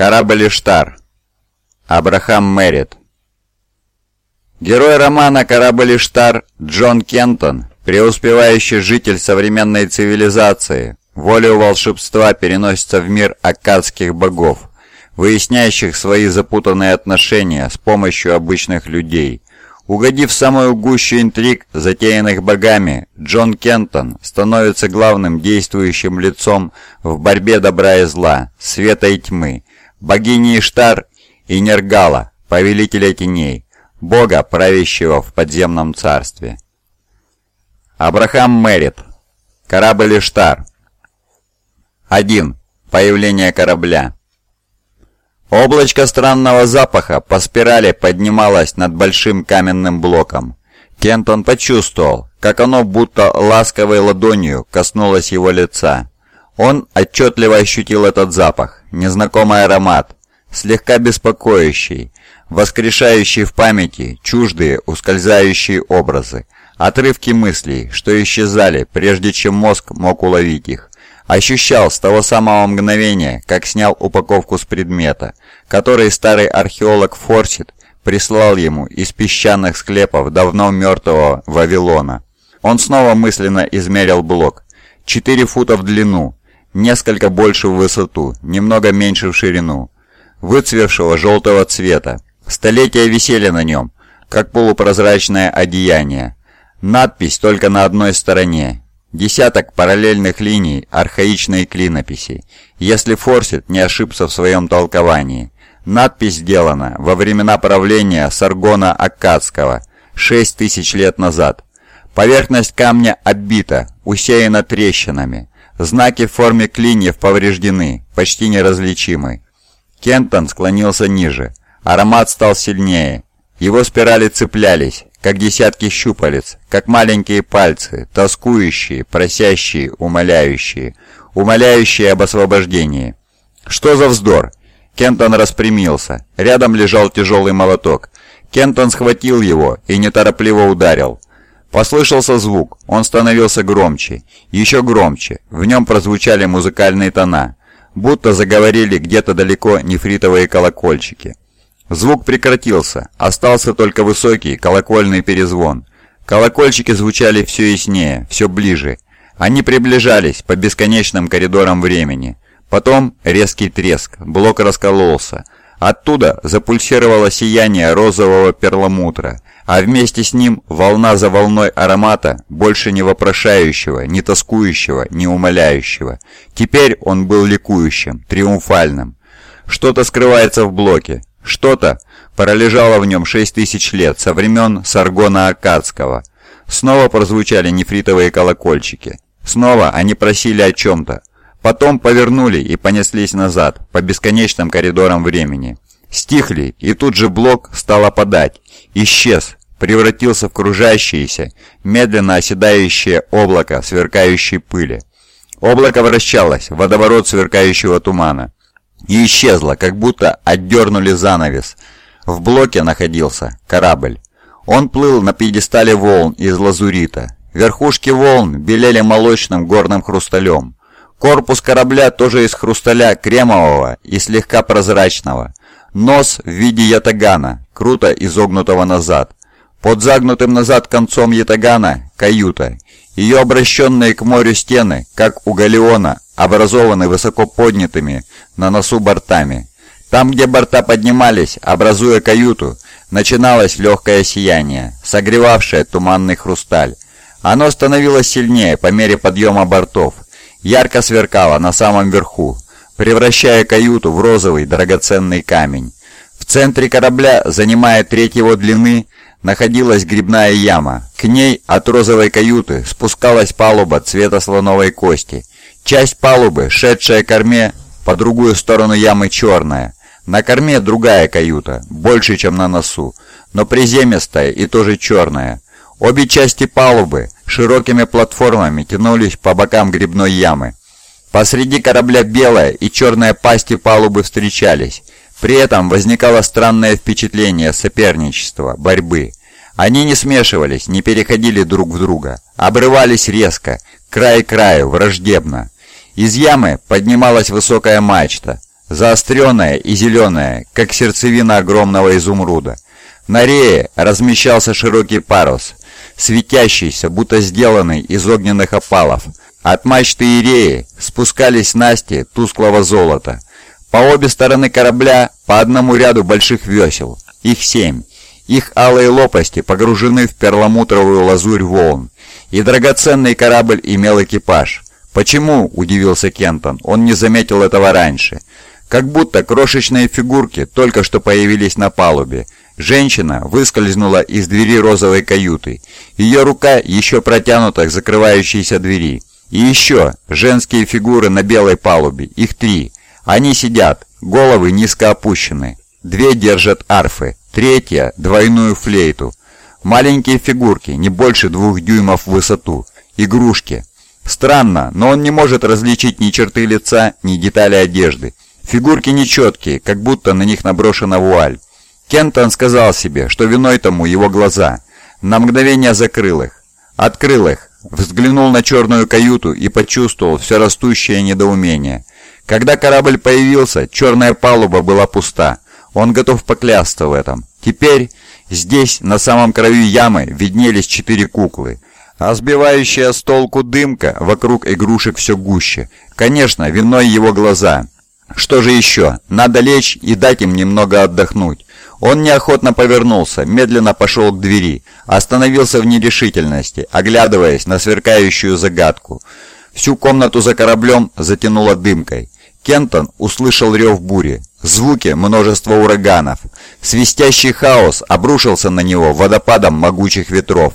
Корабль Иштар. Абрахам Мэрит. Герой романа «Корабль Иштар» Джон Кентон, преуспевающий житель современной цивилизации, волею волшебства переносится в мир аккадских богов, выясняющих свои запутанные отношения с помощью обычных людей. Угодив в самую гущу интриг, затеянных богами, Джон Кентон становится главным действующим лицом в борьбе добра и зла, света и тьмы, богини Иштар и Нергала, повелителя теней, бога, правящего в подземном царстве. Абрахам Мэрит. Корабль Иштар. 1. Появление корабля. Облачко странного запаха по спирали поднималось над большим каменным блоком. Кентон почувствовал, как оно будто ласковой ладонью коснулось его лица. Он отчетливо ощутил этот запах, незнакомый аромат, слегка беспокоящий, воскрешающий в памяти чуждые ускользающие образы, отрывки мыслей, что исчезали, прежде чем мозг мог уловить их. Ощущал с того самого мгновения, как снял упаковку с предмета, который старый археолог Форсит прислал ему из песчаных склепов давно мертвого Вавилона. Он снова мысленно измерил блок. 4 фута в длину, несколько больше в высоту, немного меньше в ширину, выцвевшего желтого цвета. Столетия висели на нем, как полупрозрачное одеяние. Надпись только на одной стороне. Десяток параллельных линий архаичной клинописи, если Форсит не ошибся в своем толковании. Надпись сделана во времена правления Саргона Аккадского, 6 тысяч лет назад. Поверхность камня оббита, усеяна трещинами. Знаки в форме клиньев повреждены, почти неразличимы. Кентон склонился ниже. Аромат стал сильнее. Его спирали цеплялись, как десятки щупалец, как маленькие пальцы, тоскующие, просящие, умоляющие, умоляющие об освобождении. Что за вздор? Кентон распрямился. Рядом лежал тяжелый молоток. Кентон схватил его и неторопливо ударил. Послышался звук, он становился громче, еще громче, в нем прозвучали музыкальные тона, будто заговорили где-то далеко нефритовые колокольчики. Звук прекратился, остался только высокий колокольный перезвон. Колокольчики звучали все яснее, все ближе. Они приближались по бесконечным коридорам времени. Потом резкий треск, блок раскололся. Оттуда запульсировало сияние розового перламутра а вместе с ним волна за волной аромата, больше не вопрошающего, не тоскующего, не умоляющего. Теперь он был ликующим, триумфальным. Что-то скрывается в блоке, что-то пролежало в нем шесть тысяч лет, со времен Саргона Акадского. Снова прозвучали нефритовые колокольчики. Снова они просили о чем-то. Потом повернули и понеслись назад, по бесконечным коридорам времени. Стихли, и тут же блок стал опадать. Исчез, превратился в кружащееся, медленно оседающее облако сверкающей пыли. Облако вращалось, водоворот сверкающего тумана. И исчезло, как будто отдернули занавес. В блоке находился корабль. Он плыл на пьедестале волн из лазурита. Верхушки волн белели молочным горным хрусталем. Корпус корабля тоже из хрусталя кремового и слегка прозрачного. Нос в виде ятагана, круто изогнутого назад. Под загнутым назад концом ятагана – каюта. Ее обращенные к морю стены, как у галеона, образованы высоко поднятыми на носу бортами. Там, где борта поднимались, образуя каюту, начиналось легкое сияние, согревавшее туманный хрусталь. Оно становилось сильнее по мере подъема бортов, ярко сверкало на самом верху, превращая каюту в розовый драгоценный камень. В центре корабля, занимая треть его длины, находилась грибная яма. К ней от розовой каюты спускалась палуба цвета слоновой кости. Часть палубы, шедшая корме, по другую сторону ямы черная. На корме другая каюта, больше, чем на носу, но приземистая и тоже черная. Обе части палубы широкими платформами тянулись по бокам грибной ямы. Посреди корабля белая и черная пасти палубы встречались, при этом возникало странное впечатление соперничества, борьбы. Они не смешивались, не переходили друг в друга, обрывались резко, край к краю, враждебно. Из ямы поднималась высокая мачта. заостренная и зеленая, как сердцевина огромного изумруда. На рее размещался широкий парус, светящийся, будто сделанный из огненных опалов. От мачты и реи спускались снасти тусклого золота. По обе стороны корабля по одному ряду больших весел, их семь. Их алые лопасти погружены в перламутровую лазурь волн, и драгоценный корабль имел экипаж. «Почему?» – удивился Кентон. «Он не заметил этого раньше. Как будто крошечные фигурки только что появились на палубе. Женщина выскользнула из двери розовой каюты. Ее рука еще протянута к закрывающейся двери. И еще женские фигуры на белой палубе. Их три. Они сидят, головы низко опущены. Две держат арфы, третья – двойную флейту. Маленькие фигурки, не больше двух дюймов в высоту. Игрушки. Странно, но он не может различить ни черты лица, ни детали одежды. Фигурки нечеткие, как будто на них наброшена вуаль. Кентон сказал себе, что виной тому его глаза. На мгновение закрыл их. Открыл их, взглянул на черную каюту и почувствовал все растущее недоумение. Когда корабль появился, черная палуба была пуста. Он готов поклясться в этом. Теперь здесь, на самом краю ямы, виднелись четыре куклы. А сбивающая с толку дымка вокруг игрушек все гуще. Конечно, виной его глаза. Что же еще? Надо лечь и дать им немного отдохнуть. Он неохотно повернулся, медленно пошел к двери, остановился в нерешительности, оглядываясь на сверкающую загадку. Всю комнату за кораблем затянуло дымкой. Кентон услышал рев бури, звуки множества ураганов. Свистящий хаос обрушился на него водопадом могучих ветров.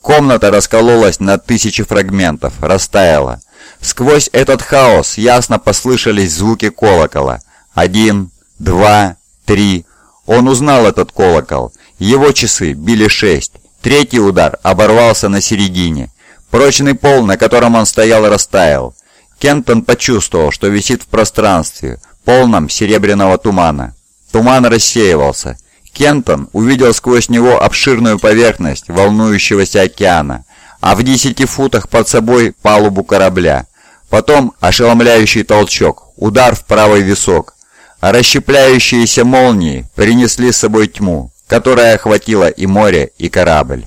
Комната раскололась на тысячи фрагментов, растаяла. Сквозь этот хаос ясно послышались звуки колокола. Один, два, три. Он узнал этот колокол. Его часы били шесть. Третий удар оборвался на середине. Прочный пол, на котором он стоял, растаял. Кентон почувствовал, что висит в пространстве, полном серебряного тумана. Туман рассеивался. Кентон увидел сквозь него обширную поверхность волнующегося океана, а в десяти футах под собой палубу корабля. Потом ошеломляющий толчок, удар в правый висок. Расщепляющиеся молнии принесли с собой тьму, которая охватила и море, и корабль.